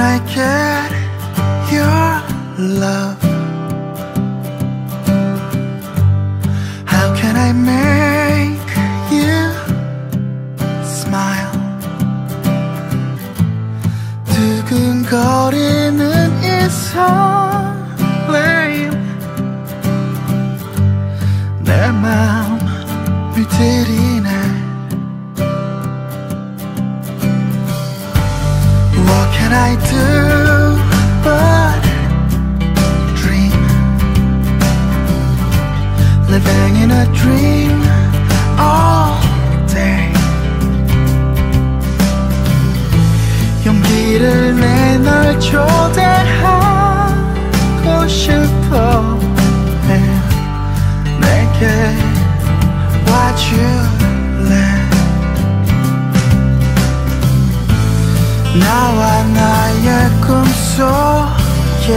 Can I get your love? How can I make you smile? 두근거리는 이 설레임 can I do but dream? Living in a dream all day. 용기를 내 널 초대. 나와 나의 꿈속에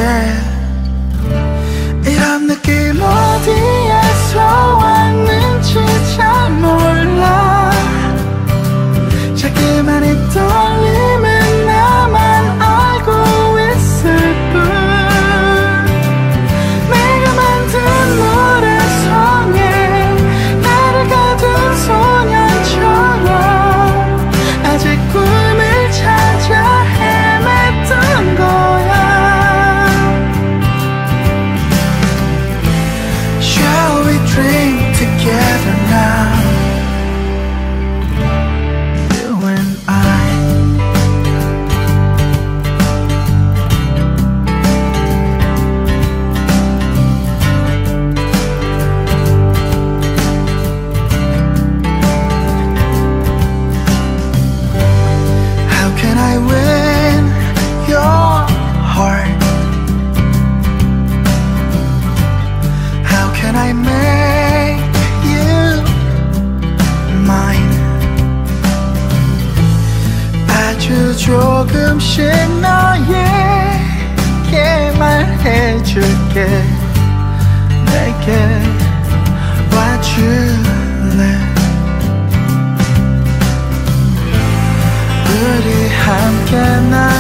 아주 조금씩 너에게 말해줄게. 내게 와줄래? 우리 함께 나